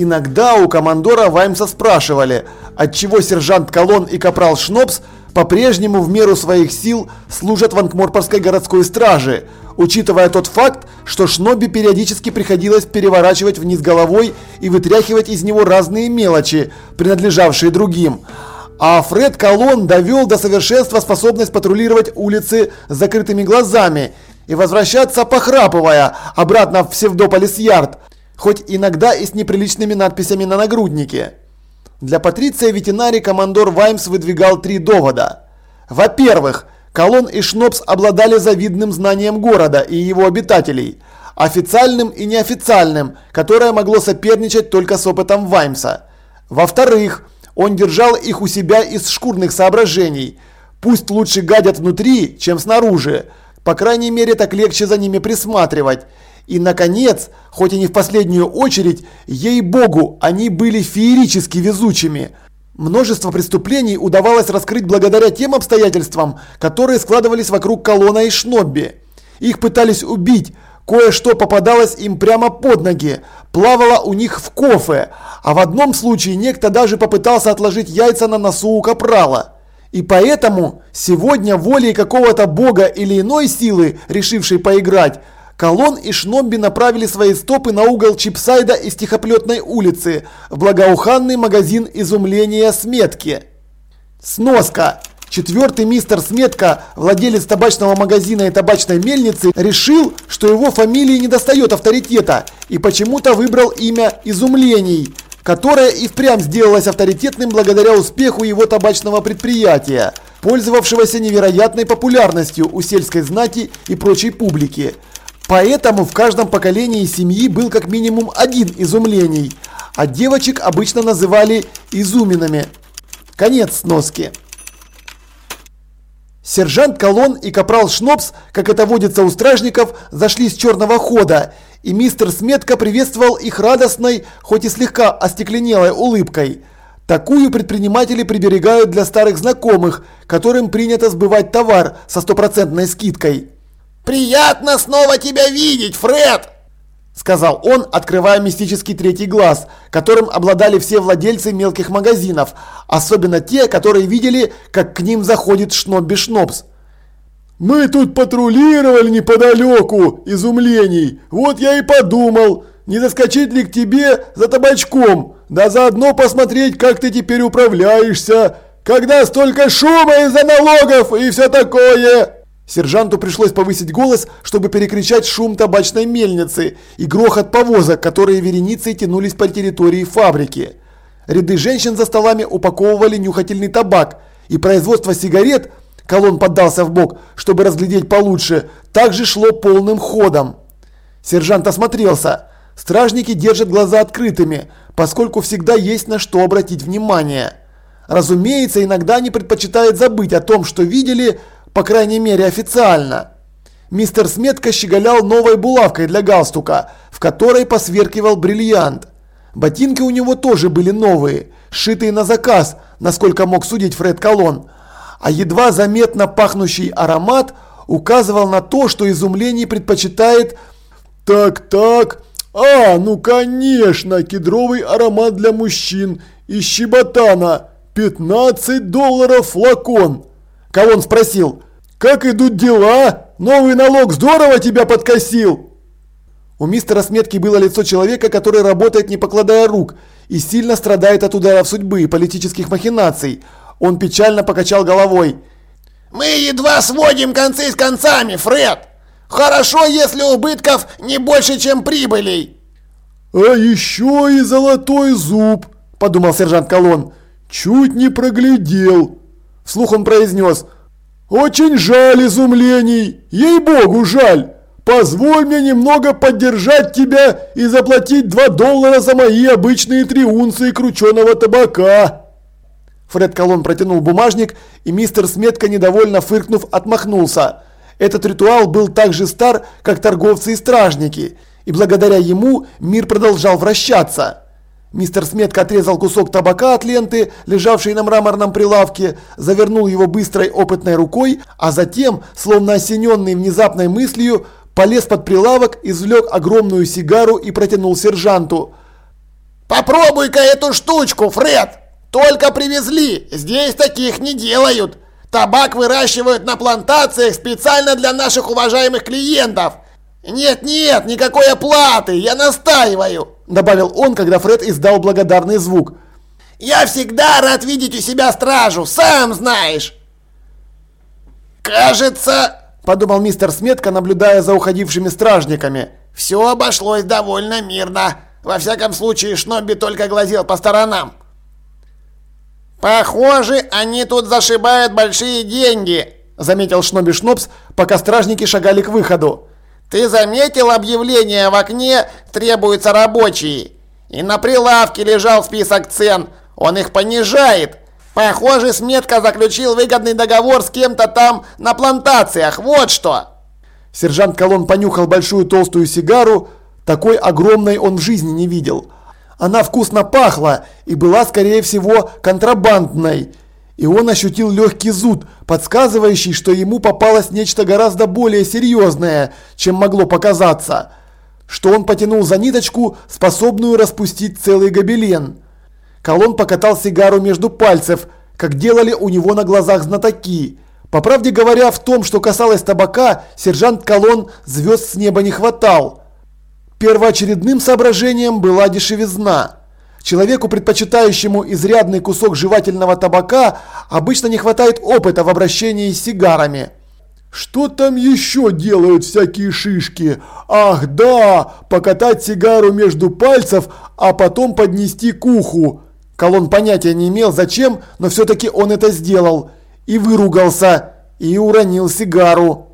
Иногда у командора Ваймса спрашивали, отчего сержант Колон и капрал Шнопс по-прежнему в меру своих сил служат в Анкморпорской городской страже, учитывая тот факт, что Шноби периодически приходилось переворачивать вниз головой и вытряхивать из него разные мелочи, принадлежавшие другим. А Фред Колон довел до совершенства способность патрулировать улицы с закрытыми глазами и возвращаться похрапывая обратно в Псевдополис-Ярд, хоть иногда и с неприличными надписями на нагруднике. Для Патриция Ветенари командор Ваймс выдвигал три довода. Во-первых, Колон и Шнопс обладали завидным знанием города и его обитателей, официальным и неофициальным, которое могло соперничать только с опытом Ваймса. Во-вторых, он держал их у себя из шкурных соображений. Пусть лучше гадят внутри, чем снаружи. По крайней мере, так легче за ними присматривать. И, наконец, хоть и не в последнюю очередь, ей-богу, они были феерически везучими. Множество преступлений удавалось раскрыть благодаря тем обстоятельствам, которые складывались вокруг Колона и Шнобби. Их пытались убить, кое-что попадалось им прямо под ноги, плавало у них в кофе, а в одном случае некто даже попытался отложить яйца на носу у капрала. И поэтому сегодня волей какого-то бога или иной силы, решившей поиграть, Колон и Шнобби направили свои стопы на угол Чипсайда и Стихоплетной улицы, в благоуханный магазин изумления Сметки. Сноска. Четвертый мистер Сметка, владелец табачного магазина и табачной мельницы, решил, что его фамилии недостает авторитета и почему-то выбрал имя Изумлений, которое и впрямь сделалось авторитетным благодаря успеху его табачного предприятия, пользовавшегося невероятной популярностью у сельской знати и прочей публики. Поэтому в каждом поколении семьи был как минимум один изумлений, а девочек обычно называли изуминами. Конец сноски. Сержант Колон и капрал Шнопс, как это водится у стражников, зашли с черного хода, и мистер Сметка приветствовал их радостной, хоть и слегка остекленелой улыбкой. Такую предприниматели приберегают для старых знакомых, которым принято сбывать товар со стопроцентной скидкой. «Приятно снова тебя видеть, Фред!» Сказал он, открывая мистический третий глаз, которым обладали все владельцы мелких магазинов, особенно те, которые видели, как к ним заходит Шнобби Шнобс. «Мы тут патрулировали неподалеку, изумлений, вот я и подумал, не заскочить ли к тебе за табачком, да заодно посмотреть, как ты теперь управляешься, когда столько шума из-за налогов и все такое!» Сержанту пришлось повысить голос, чтобы перекричать шум табачной мельницы и грохот повозок, которые вереницей тянулись по территории фабрики. Ряды женщин за столами упаковывали нюхательный табак, и производство сигарет, колонн поддался в бок, чтобы разглядеть получше, также шло полным ходом. Сержант осмотрелся. Стражники держат глаза открытыми, поскольку всегда есть на что обратить внимание. Разумеется, иногда они предпочитают забыть о том, что видели, по крайней мере официально. Мистер Сметка щеголял новой булавкой для галстука, в которой посверкивал бриллиант. Ботинки у него тоже были новые, сшитые на заказ, насколько мог судить Фред Колон. А едва заметно пахнущий аромат указывал на то, что изумление предпочитает «Так-так, а, ну конечно, кедровый аромат для мужчин из щеботана, 15 долларов флакон». Колон спросил «Как идут дела? Новый налог здорово тебя подкосил!» У мистера Сметки было лицо человека, который работает не покладая рук и сильно страдает от ударов судьбы и политических махинаций. Он печально покачал головой. «Мы едва сводим концы с концами, Фред! Хорошо, если убытков не больше, чем прибылей!» «А еще и золотой зуб!» – подумал сержант Колон. «Чуть не проглядел!» Вслух он произнес – «Очень жаль изумлений! Ей-богу, жаль! Позволь мне немного поддержать тебя и заплатить 2 доллара за мои обычные три унции крученого табака!» Фред Колон протянул бумажник, и мистер Сметка, недовольно фыркнув, отмахнулся. Этот ритуал был так же стар, как торговцы и стражники, и благодаря ему мир продолжал вращаться. Мистер Сметка отрезал кусок табака от ленты, лежавшей на мраморном прилавке, завернул его быстрой опытной рукой, а затем, словно осененный внезапной мыслью, полез под прилавок, извлек огромную сигару и протянул сержанту. Попробуй-ка эту штучку, Фред! Только привезли, здесь таких не делают. Табак выращивают на плантациях специально для наших уважаемых клиентов. Нет-нет, никакой оплаты, я настаиваю, добавил он, когда Фред издал благодарный звук. Я всегда рад видеть у себя стражу, сам знаешь. Кажется, подумал мистер Сметка, наблюдая за уходившими стражниками. Все обошлось довольно мирно. Во всяком случае, Шнобби только глазел по сторонам. «Похоже, они тут зашибают большие деньги», – заметил Шноби Шнопс, пока стражники шагали к выходу. «Ты заметил объявление в окне «Требуются рабочие»? И на прилавке лежал список цен, он их понижает. Похоже, Сметка заключил выгодный договор с кем-то там на плантациях, вот что!» Сержант Колон понюхал большую толстую сигару, такой огромной он в жизни не видел – она вкусно пахла и была, скорее всего, контрабандной. И он ощутил легкий зуд, подсказывающий, что ему попалось нечто гораздо более серьезное, чем могло показаться. Что он потянул за ниточку, способную распустить целый гобелен. Колон покатал сигару между пальцев, как делали у него на глазах знатоки. По правде говоря, в том, что касалось табака, сержант Колон звезд с неба не хватал. Первоочередным соображением была дешевизна. Человеку, предпочитающему изрядный кусок жевательного табака, обычно не хватает опыта в обращении с сигарами. Что там еще делают всякие шишки? Ах да, покатать сигару между пальцев, а потом поднести к уху. Колон понятия не имел зачем, но все-таки он это сделал. И выругался, и уронил сигару.